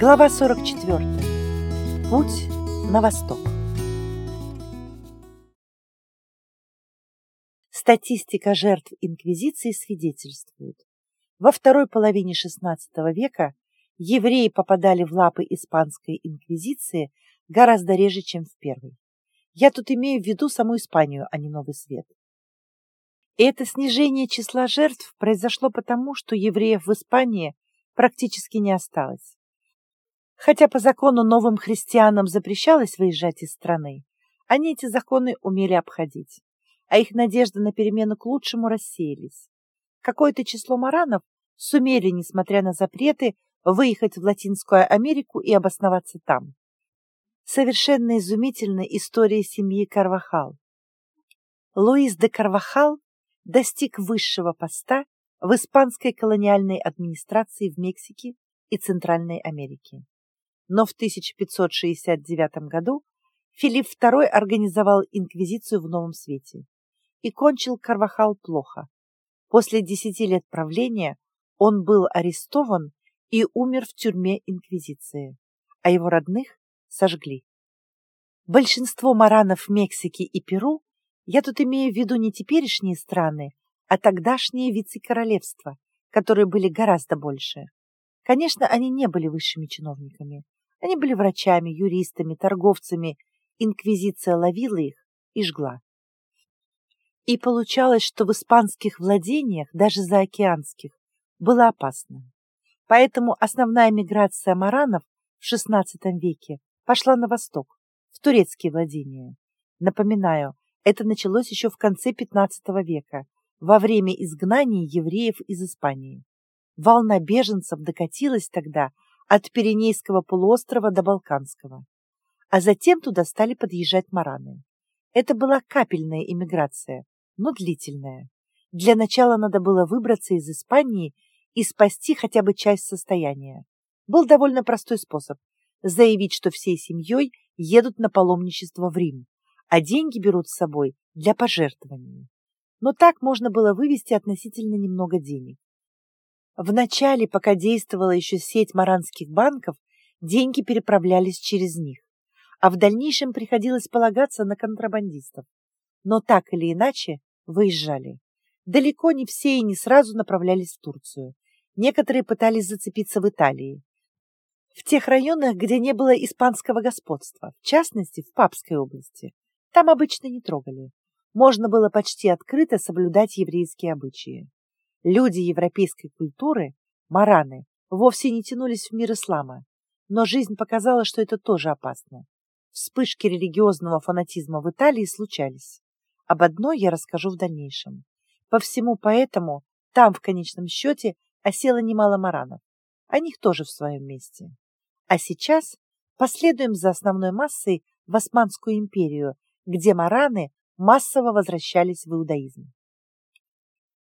Глава 44. Путь на восток. Статистика жертв инквизиции свидетельствует. Во второй половине XVI века евреи попадали в лапы испанской инквизиции гораздо реже, чем в первой. Я тут имею в виду саму Испанию, а не Новый Свет. Это снижение числа жертв произошло потому, что евреев в Испании практически не осталось. Хотя по закону новым христианам запрещалось выезжать из страны, они эти законы умели обходить, а их надежды на перемену к лучшему рассеялись. Какое-то число маранов сумели, несмотря на запреты, выехать в Латинскую Америку и обосноваться там. Совершенно изумительная история семьи Карвахал. Луис де Карвахал достиг высшего поста в испанской колониальной администрации в Мексике и Центральной Америке. Но в 1569 году Филипп II организовал инквизицию в Новом Свете и кончил Карвахал плохо. После десяти лет правления он был арестован и умер в тюрьме инквизиции, а его родных сожгли. Большинство маранов Мексики и Перу, я тут имею в виду не теперешние страны, а тогдашние вице-королевства, которые были гораздо больше. Конечно, они не были высшими чиновниками. Они были врачами, юристами, торговцами. Инквизиция ловила их и жгла. И получалось, что в испанских владениях, даже заокеанских, было опасно. Поэтому основная миграция маранов в XVI веке пошла на восток, в турецкие владения. Напоминаю, это началось еще в конце XV века, во время изгнания евреев из Испании. Волна беженцев докатилась тогда от Пиренейского полуострова до Балканского. А затем туда стали подъезжать мараны. Это была капельная иммиграция, но длительная. Для начала надо было выбраться из Испании и спасти хотя бы часть состояния. Был довольно простой способ – заявить, что всей семьей едут на паломничество в Рим, а деньги берут с собой для пожертвований. Но так можно было вывести относительно немного денег. В начале, пока действовала еще сеть маранских банков, деньги переправлялись через них, а в дальнейшем приходилось полагаться на контрабандистов. Но так или иначе выезжали. Далеко не все и не сразу направлялись в Турцию. Некоторые пытались зацепиться в Италии, в тех районах, где не было испанского господства, в частности, в Папской области. Там обычно не трогали. Можно было почти открыто соблюдать еврейские обычаи. Люди европейской культуры, мараны, вовсе не тянулись в мир ислама, но жизнь показала, что это тоже опасно. Вспышки религиозного фанатизма в Италии случались. Об одной я расскажу в дальнейшем. По всему поэтому там, в конечном счете, осело немало маранов. О них тоже в своем месте. А сейчас последуем за основной массой в Османскую империю, где мараны массово возвращались в иудаизм.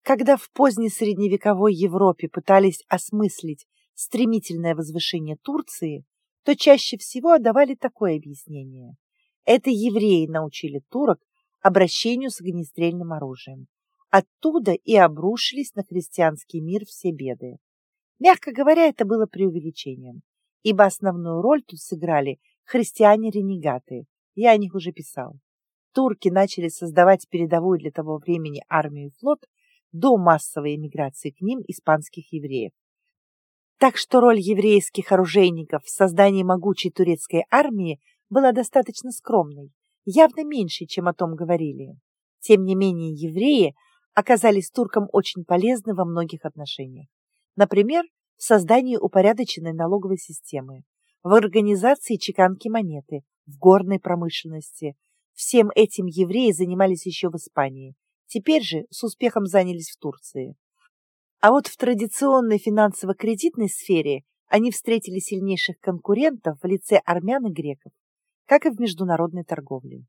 Когда в поздней средневековой Европе пытались осмыслить стремительное возвышение Турции, то чаще всего отдавали такое объяснение. Это евреи научили турок обращению с огнестрельным оружием. Оттуда и обрушились на христианский мир все беды. Мягко говоря, это было преувеличением ибо основную роль тут сыграли христиане-ренегаты. Я о них уже писал. Турки начали создавать передовую для того времени армию и флот до массовой эмиграции к ним испанских евреев. Так что роль еврейских оружейников в создании могучей турецкой армии была достаточно скромной, явно меньше, чем о том говорили. Тем не менее, евреи оказались туркам очень полезны во многих отношениях. Например, в создании упорядоченной налоговой системы, в организации чеканки монеты, в горной промышленности. Всем этим евреи занимались еще в Испании. Теперь же с успехом занялись в Турции. А вот в традиционной финансово-кредитной сфере они встретили сильнейших конкурентов в лице армян и греков, как и в международной торговле.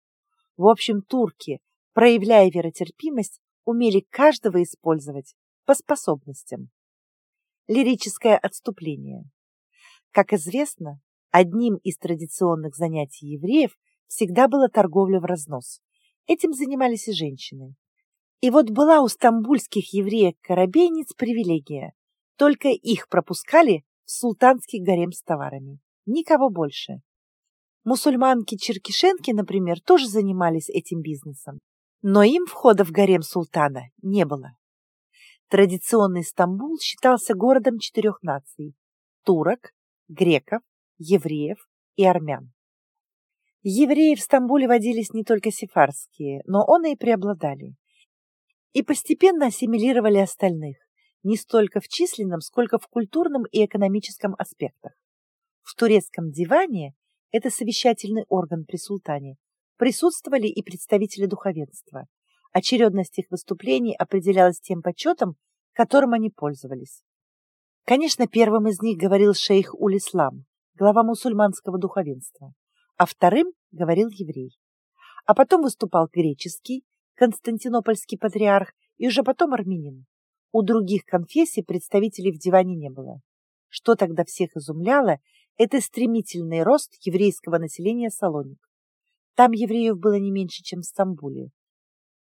В общем, турки, проявляя веротерпимость, умели каждого использовать по способностям лирическое отступление. Как известно, одним из традиционных занятий евреев всегда была торговля в разнос. Этим занимались и женщины. И вот была у стамбульских евреек-корабейниц привилегия. Только их пропускали в султанский гарем с товарами. Никого больше. Мусульманки-черкишенки, например, тоже занимались этим бизнесом, но им входа в гарем султана не было. Традиционный Стамбул считался городом четырех наций – турок, греков, евреев и армян. Евреи в Стамбуле водились не только сефарские, но он и преобладали. И постепенно ассимилировали остальных, не столько в численном, сколько в культурном и экономическом аспектах. В турецком диване, это совещательный орган при султане, присутствовали и представители духовенства. Очередность их выступлений определялась тем почетом, которым они пользовались. Конечно, первым из них говорил шейх Улислам, глава мусульманского духовенства а вторым говорил еврей. А потом выступал греческий, константинопольский патриарх и уже потом армянин. У других конфессий представителей в диване не было. Что тогда всех изумляло, это стремительный рост еврейского населения Салоник. Там евреев было не меньше, чем в Стамбуле.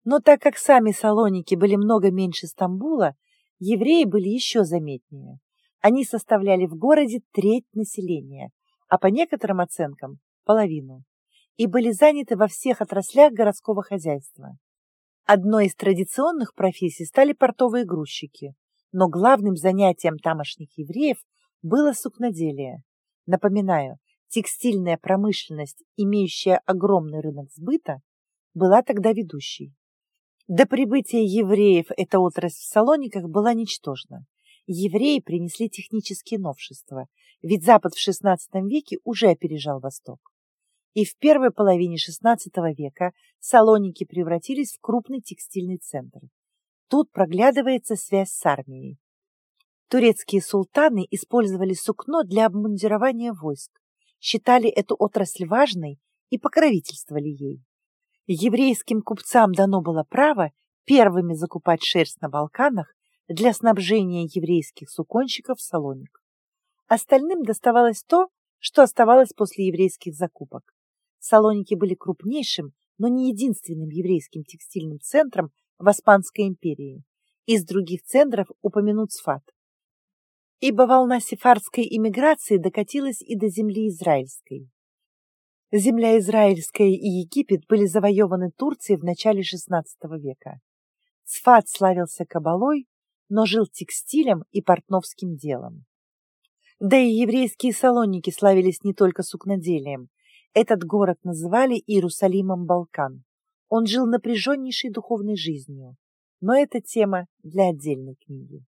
Но так как сами Салоники были много меньше Стамбула, евреи были еще заметнее. Они составляли в городе треть населения, а по некоторым оценкам половину, и были заняты во всех отраслях городского хозяйства. Одной из традиционных профессий стали портовые грузчики, но главным занятием тамошних евреев было сукноделие. Напоминаю, текстильная промышленность, имеющая огромный рынок сбыта, была тогда ведущей. До прибытия евреев эта отрасль в Салониках была ничтожна. Евреи принесли технические новшества, ведь Запад в XVI веке уже опережал Восток и в первой половине XVI века Салоники превратились в крупный текстильный центр. Тут проглядывается связь с армией. Турецкие султаны использовали сукно для обмундирования войск, считали эту отрасль важной и покровительствовали ей. Еврейским купцам дано было право первыми закупать шерсть на Балканах для снабжения еврейских суконщиков Салоник. Остальным доставалось то, что оставалось после еврейских закупок. Салоники были крупнейшим, но не единственным еврейским текстильным центром в Испанской империи. Из других центров упомянут Сфат. Ибо волна сефардской иммиграции докатилась и до земли израильской. Земля Израильская и Египет были завоеваны Турцией в начале XVI века. Сфат славился кабалой, но жил текстилем и портновским делом. Да и еврейские салонники славились не только сукноделием, этот город называли Иерусалимом Балкан. Он жил напряженнейшей духовной жизнью. Но это тема для отдельной книги.